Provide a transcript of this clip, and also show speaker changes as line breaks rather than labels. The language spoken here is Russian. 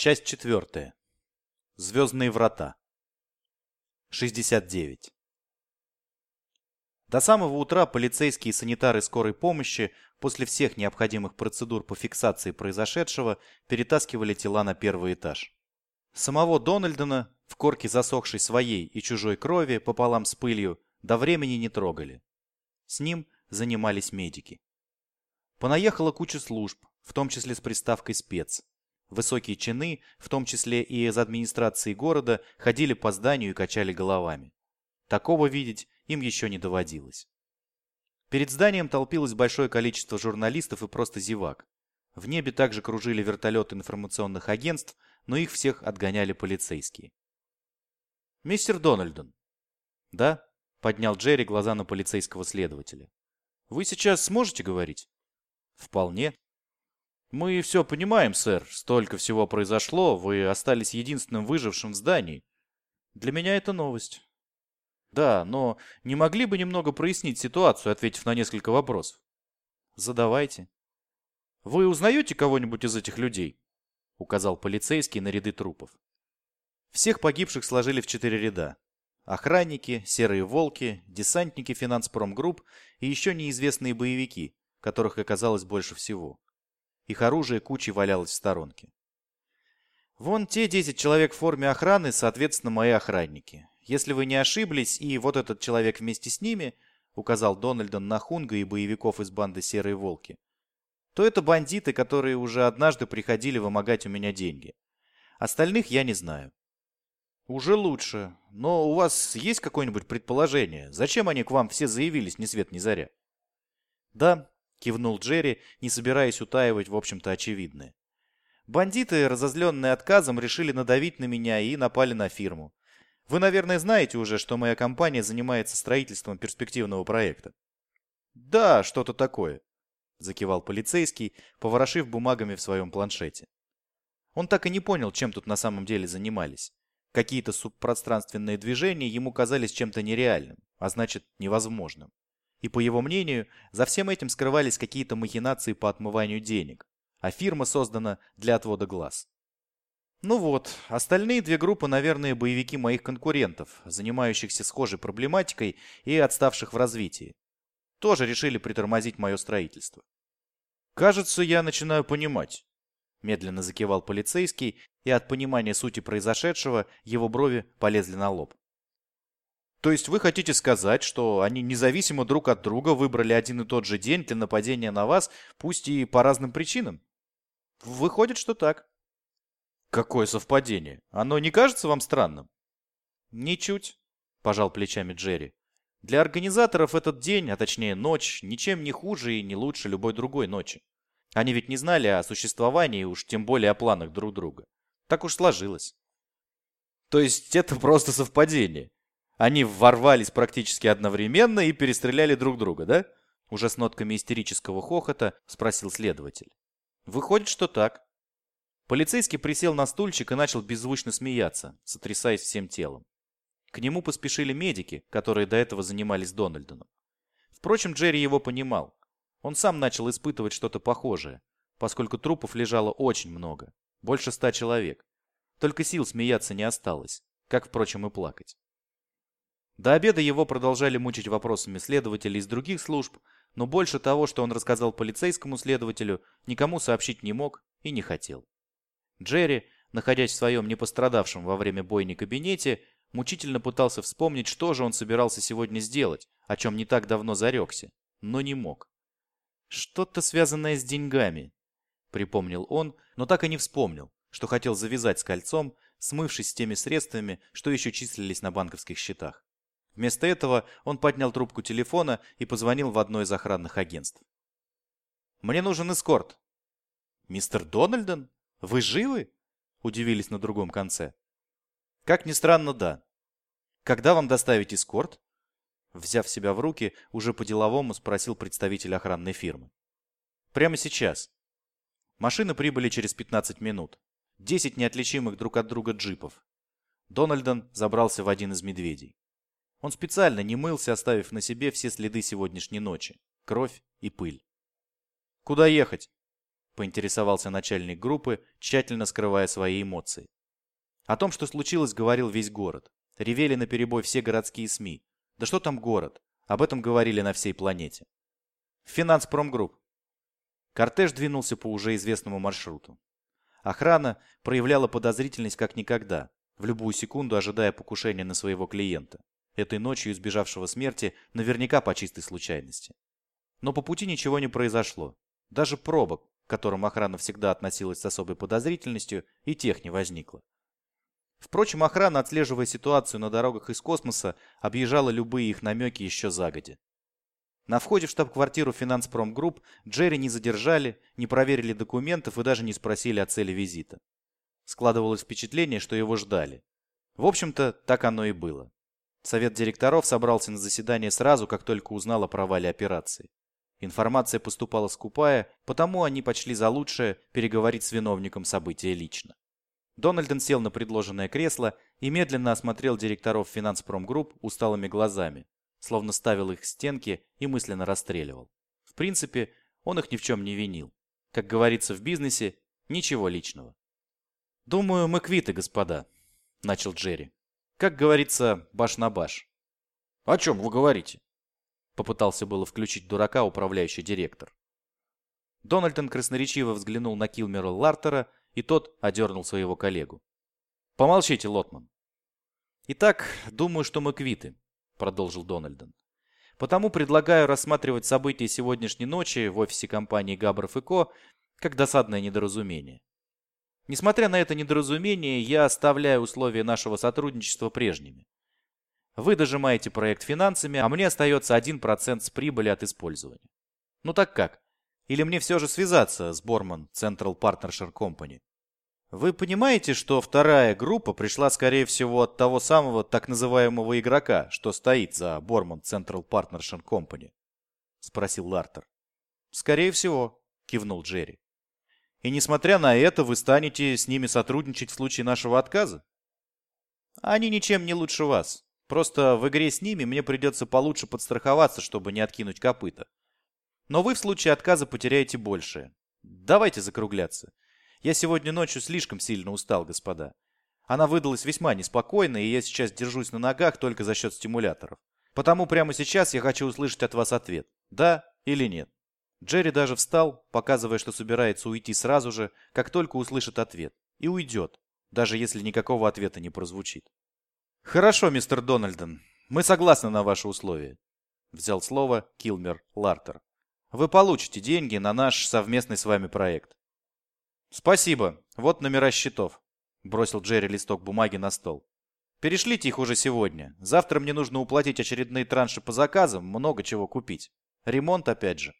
Часть четвертая. Звездные врата. 69. До самого утра полицейские и санитары скорой помощи после всех необходимых процедур по фиксации произошедшего перетаскивали тела на первый этаж. Самого Дональдона в корке засохшей своей и чужой крови пополам с пылью до времени не трогали. С ним занимались медики. Понаехала куча служб, в том числе с приставкой «спец». Высокие чины, в том числе и из администрации города, ходили по зданию и качали головами. Такого видеть им еще не доводилось. Перед зданием толпилось большое количество журналистов и просто зевак. В небе также кружили вертолеты информационных агентств, но их всех отгоняли полицейские. «Мистер Дональдон». «Да?» — поднял Джерри глаза на полицейского следователя. «Вы сейчас сможете говорить?» «Вполне», «Мы все понимаем, сэр. Столько всего произошло. Вы остались единственным выжившим в здании. Для меня это новость». «Да, но не могли бы немного прояснить ситуацию, ответив на несколько вопросов?» «Задавайте». «Вы узнаете кого-нибудь из этих людей?» — указал полицейский на ряды трупов. Всех погибших сложили в четыре ряда. Охранники, серые волки, десантники финанспромгрупп и еще неизвестные боевики, которых оказалось больше всего. Их оружие кучей валялось в сторонке. Вон те 10 человек в форме охраны, соответственно, мои охранники. Если вы не ошиблись, и вот этот человек вместе с ними, указал Дональдон на Хунга и боевиков из банды Серые Волки, то это бандиты, которые уже однажды приходили вымогать у меня деньги. Остальных я не знаю. Уже лучше. Но у вас есть какое-нибудь предположение? Зачем они к вам все заявились ни свет ни заря? Да, — кивнул Джерри, не собираясь утаивать, в общем-то, очевидное. «Бандиты, разозленные отказом, решили надавить на меня и напали на фирму. Вы, наверное, знаете уже, что моя компания занимается строительством перспективного проекта». «Да, что-то такое», — закивал полицейский, поворошив бумагами в своем планшете. Он так и не понял, чем тут на самом деле занимались. Какие-то субпространственные движения ему казались чем-то нереальным, а значит, невозможным. И по его мнению, за всем этим скрывались какие-то махинации по отмыванию денег, а фирма создана для отвода глаз. Ну вот, остальные две группы, наверное, боевики моих конкурентов, занимающихся схожей проблематикой и отставших в развитии. Тоже решили притормозить мое строительство. «Кажется, я начинаю понимать», — медленно закивал полицейский, и от понимания сути произошедшего его брови полезли на лоб. То есть вы хотите сказать, что они независимо друг от друга выбрали один и тот же день для нападения на вас, пусть и по разным причинам? Выходит, что так. Какое совпадение? Оно не кажется вам странным? Ничуть, пожал плечами Джерри. Для организаторов этот день, а точнее ночь, ничем не хуже и не лучше любой другой ночи. Они ведь не знали о существовании, уж тем более о планах друг друга. Так уж сложилось. То есть это просто совпадение? Они ворвались практически одновременно и перестреляли друг друга, да? Уже с нотками истерического хохота спросил следователь. Выходит, что так. Полицейский присел на стульчик и начал беззвучно смеяться, сотрясаясь всем телом. К нему поспешили медики, которые до этого занимались Дональдоном. Впрочем, Джерри его понимал. Он сам начал испытывать что-то похожее, поскольку трупов лежало очень много, больше ста человек. Только сил смеяться не осталось, как, впрочем, и плакать. До обеда его продолжали мучить вопросами следователи из других служб, но больше того, что он рассказал полицейскому следователю, никому сообщить не мог и не хотел. Джерри, находясь в своем непострадавшем во время бойни кабинете, мучительно пытался вспомнить, что же он собирался сегодня сделать, о чем не так давно зарекся, но не мог. «Что-то связанное с деньгами», — припомнил он, но так и не вспомнил, что хотел завязать с кольцом, смывшись с теми средствами, что еще числились на банковских счетах. Вместо этого он поднял трубку телефона и позвонил в одно из охранных агентств. «Мне нужен эскорт». «Мистер Дональден? Вы живы?» – удивились на другом конце. «Как ни странно, да. Когда вам доставить эскорт?» Взяв себя в руки, уже по-деловому спросил представитель охранной фирмы. «Прямо сейчас». Машины прибыли через 15 минут. Десять неотличимых друг от друга джипов. Дональден забрался в один из медведей. Он специально не мылся, оставив на себе все следы сегодняшней ночи. Кровь и пыль. «Куда ехать?» поинтересовался начальник группы, тщательно скрывая свои эмоции. О том, что случилось, говорил весь город. Ревели на перебой все городские СМИ. Да что там город? Об этом говорили на всей планете. Финанспромгрупп. Кортеж двинулся по уже известному маршруту. Охрана проявляла подозрительность как никогда, в любую секунду ожидая покушения на своего клиента, этой ночью избежавшего смерти наверняка по чистой случайности. Но по пути ничего не произошло. Даже пробок, к которым охрана всегда относилась с особой подозрительностью, и тех не возникло. Впрочем, охрана, отслеживая ситуацию на дорогах из космоса, объезжала любые их намеки еще загоди. На входе в штаб-квартиру Финанспромгрупп Джерри не задержали, не проверили документов и даже не спросили о цели визита. Складывалось впечатление, что его ждали. В общем-то, так оно и было. Совет директоров собрался на заседание сразу, как только узнал о провале операции. Информация поступала скупая, потому они почли за лучшее переговорить с виновником события лично. Дональден сел на предложенное кресло и медленно осмотрел директоров финанспромгрупп усталыми глазами, словно ставил их к стенке и мысленно расстреливал. В принципе, он их ни в чем не винил. Как говорится в бизнесе, ничего личного. «Думаю, мы квиты, господа», — начал Джерри. «Как говорится, баш на баш». «О чем вы говорите?» Попытался было включить дурака управляющий директор. Дональдон красноречиво взглянул на Килмера Лартера и тот одернул своего коллегу. «Помолчите, Лотман». «Итак, думаю, что мы квиты», — продолжил Дональдон. «Потому предлагаю рассматривать события сегодняшней ночи в офисе компании Габров и Ко как досадное недоразумение. Несмотря на это недоразумение, я оставляю условия нашего сотрудничества прежними. Вы дожимаете проект финансами, а мне остается 1% с прибыли от использования. Ну так как? Или мне все же связаться с Борман Central Partnership Company? Вы понимаете, что вторая группа пришла, скорее всего, от того самого так называемого игрока, что стоит за Борман Central Partnership Company? Спросил Лартер. Скорее всего, кивнул Джерри. И несмотря на это, вы станете с ними сотрудничать в случае нашего отказа? Они ничем не лучше вас. Просто в игре с ними мне придется получше подстраховаться, чтобы не откинуть копыта. Но вы в случае отказа потеряете большее. Давайте закругляться. Я сегодня ночью слишком сильно устал, господа. Она выдалась весьма неспокойной, и я сейчас держусь на ногах только за счет стимуляторов. Потому прямо сейчас я хочу услышать от вас ответ. Да или нет. Джерри даже встал, показывая, что собирается уйти сразу же, как только услышит ответ. И уйдет, даже если никакого ответа не прозвучит. «Хорошо, мистер Дональден, мы согласны на ваши условия», — взял слово Килмер Лартер. «Вы получите деньги на наш совместный с вами проект. «Спасибо. Вот номера счетов», — бросил Джерри листок бумаги на стол. «Перешлите их уже сегодня. Завтра мне нужно уплатить очередные транши по заказам, много чего купить. Ремонт опять же».